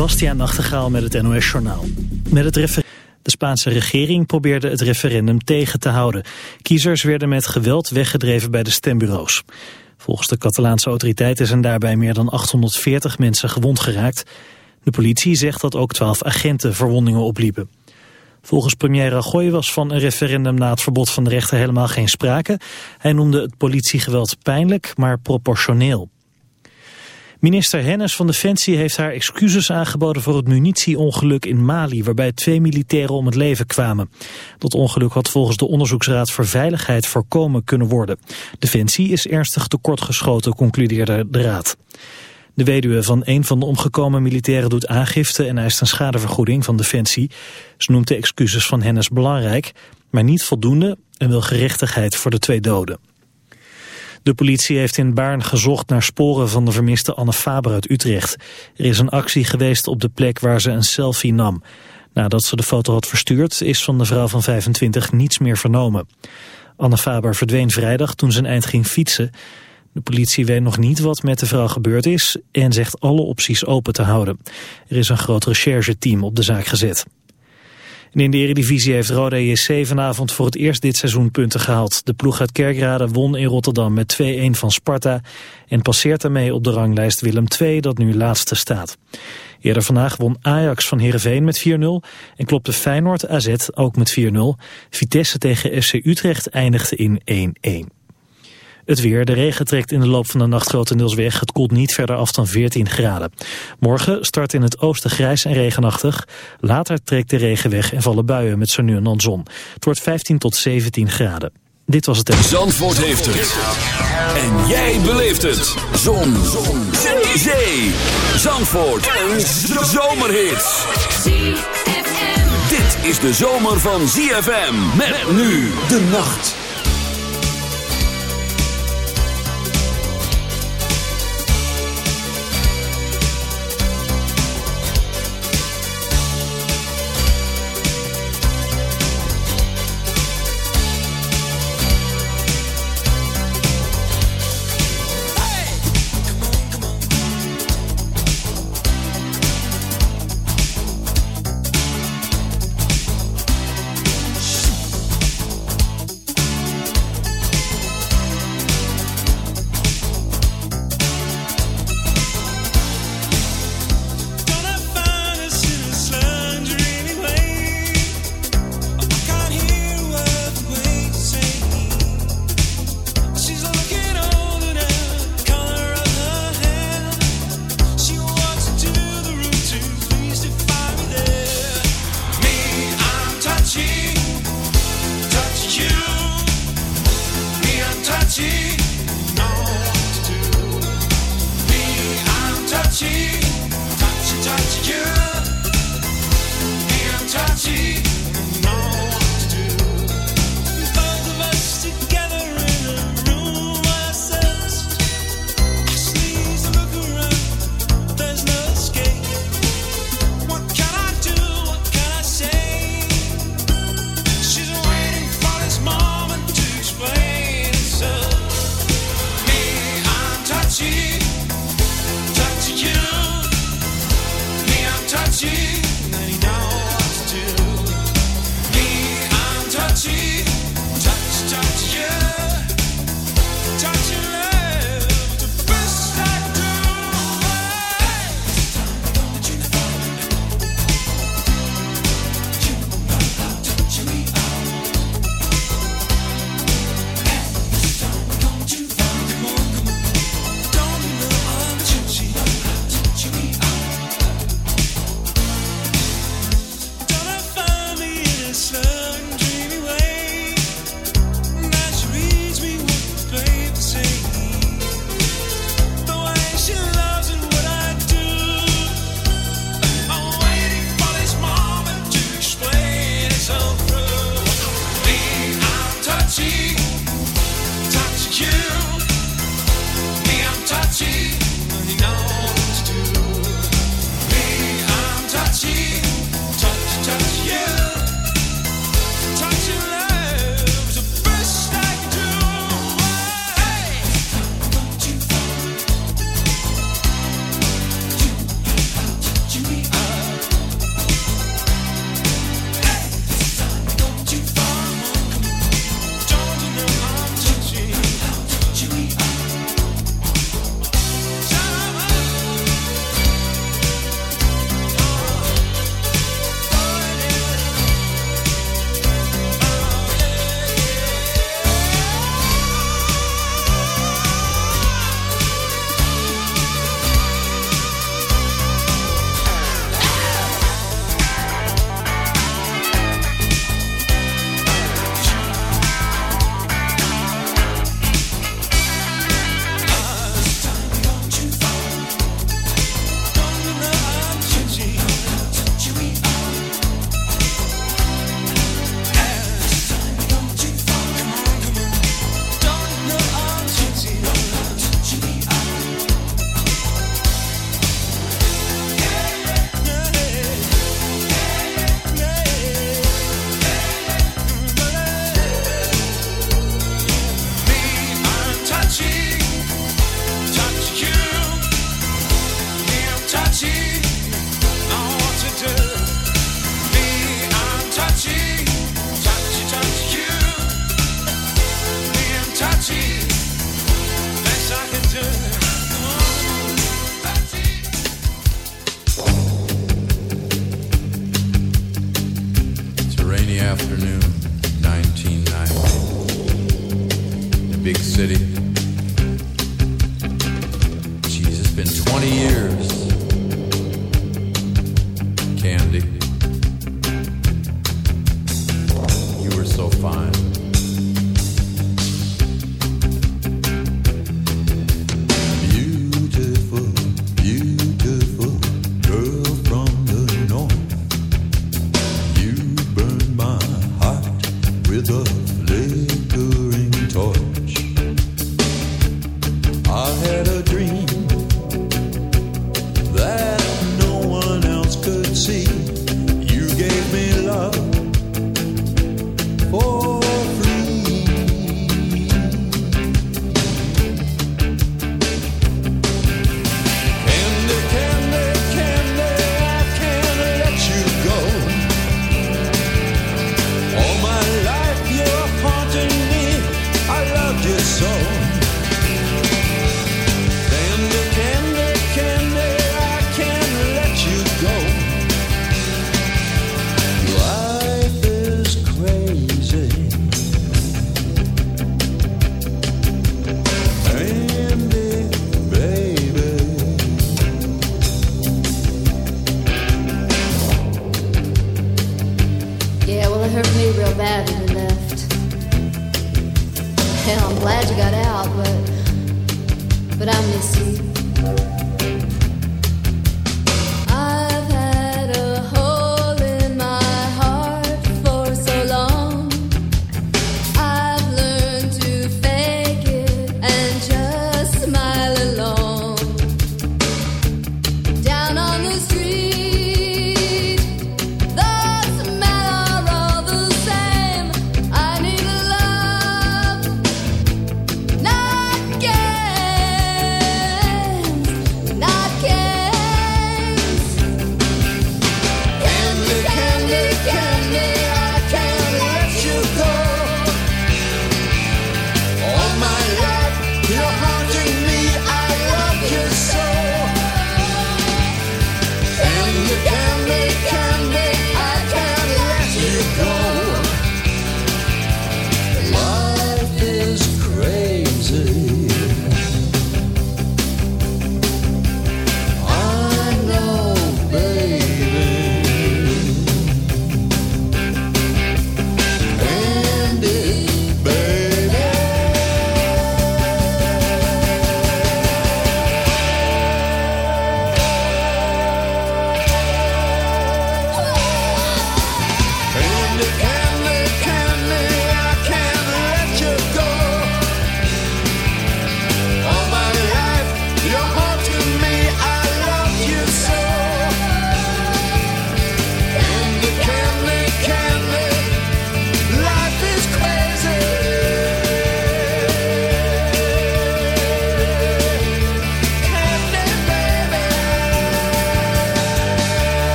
Bastiaan Nachtegaal met het NOS-journaal. Met het. De Spaanse regering probeerde het referendum tegen te houden. Kiezers werden met geweld weggedreven bij de stembureaus. Volgens de Catalaanse autoriteiten zijn daarbij meer dan 840 mensen gewond geraakt. De politie zegt dat ook 12 agenten verwondingen opliepen. Volgens premier Rajoy was van een referendum na het verbod van de rechter helemaal geen sprake. Hij noemde het politiegeweld pijnlijk, maar proportioneel. Minister Hennis van Defensie heeft haar excuses aangeboden voor het munitieongeluk in Mali, waarbij twee militairen om het leven kwamen. Dat ongeluk had volgens de Onderzoeksraad voor Veiligheid voorkomen kunnen worden. Defensie is ernstig tekortgeschoten, concludeerde de raad. De weduwe van een van de omgekomen militairen doet aangifte en eist een schadevergoeding van Defensie. Ze noemt de excuses van Hennis belangrijk, maar niet voldoende en wil gerechtigheid voor de twee doden. De politie heeft in Baarn gezocht naar sporen van de vermiste Anne Faber uit Utrecht. Er is een actie geweest op de plek waar ze een selfie nam. Nadat ze de foto had verstuurd is van de vrouw van 25 niets meer vernomen. Anne Faber verdween vrijdag toen ze een eind ging fietsen. De politie weet nog niet wat met de vrouw gebeurd is en zegt alle opties open te houden. Er is een groot rechercheteam op de zaak gezet. En in de Eredivisie heeft Roda JC vanavond voor het eerst dit seizoen punten gehaald. De ploeg uit Kerkrade won in Rotterdam met 2-1 van Sparta... en passeert daarmee op de ranglijst Willem II dat nu laatste staat. Eerder vandaag won Ajax van Heerenveen met 4-0... en klopte Feyenoord AZ ook met 4-0. Vitesse tegen FC Utrecht eindigde in 1-1. Het weer. De regen trekt in de loop van de nacht grotendeels weg. Het koelt niet verder af dan 14 graden. Morgen start in het oosten grijs en regenachtig. Later trekt de regen weg en vallen buien met zo nu en dan zon. Het wordt 15 tot 17 graden. Dit was het... Zandvoort heeft het. En jij beleeft het. Zon. zon. Zee. Zandvoort. Een zomerhit. Dit is de zomer van ZFM. Met nu de nacht.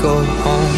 Go home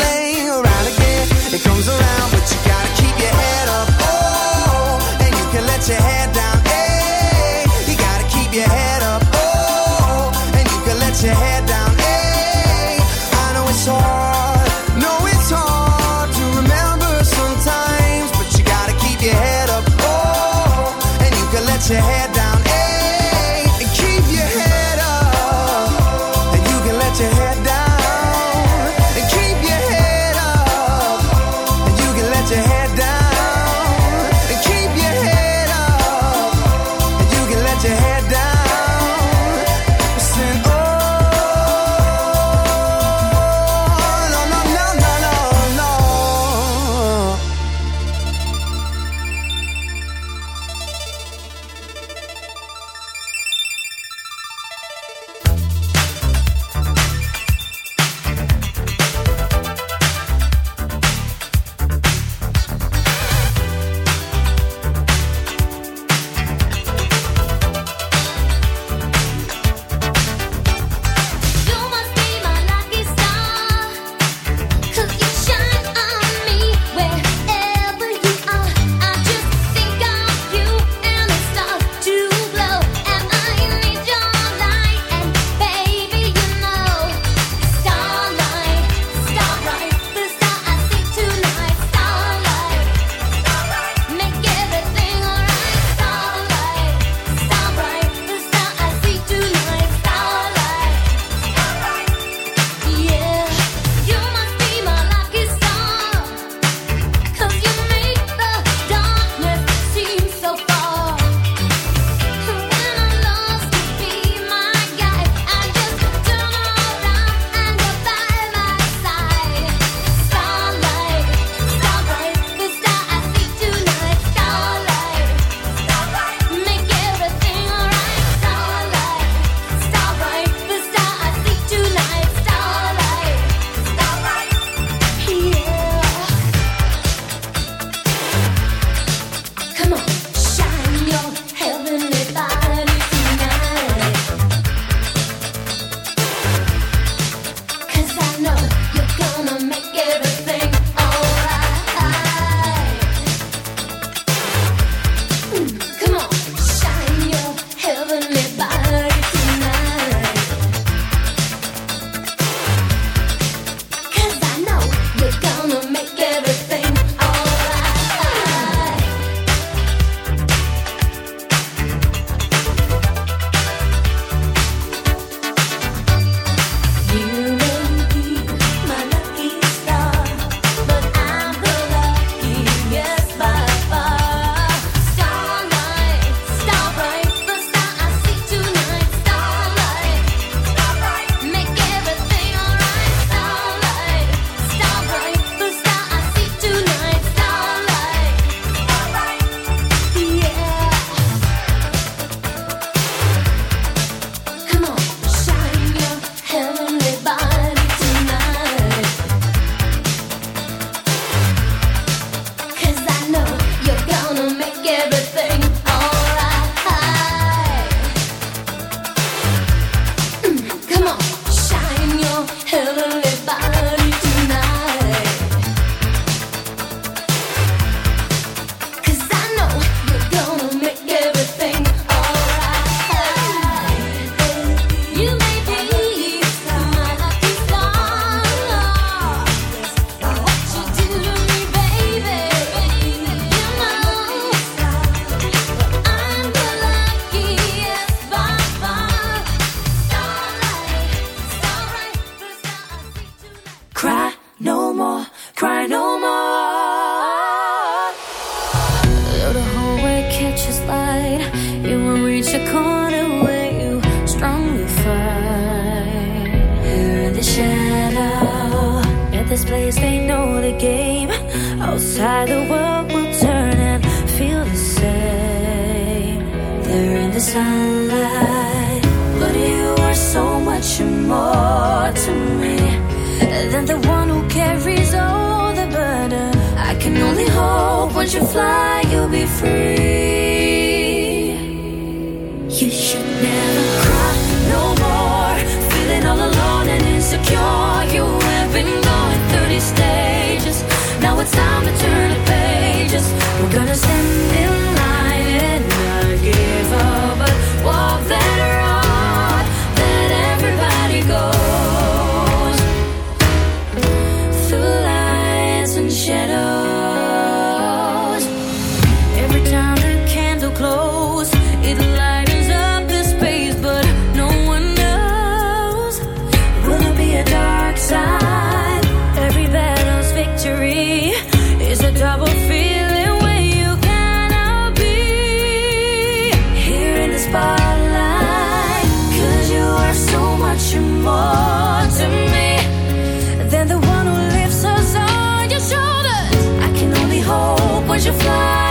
'cause you are so much more to me than the one who lifts us on your shoulders. I can only hope once you fly,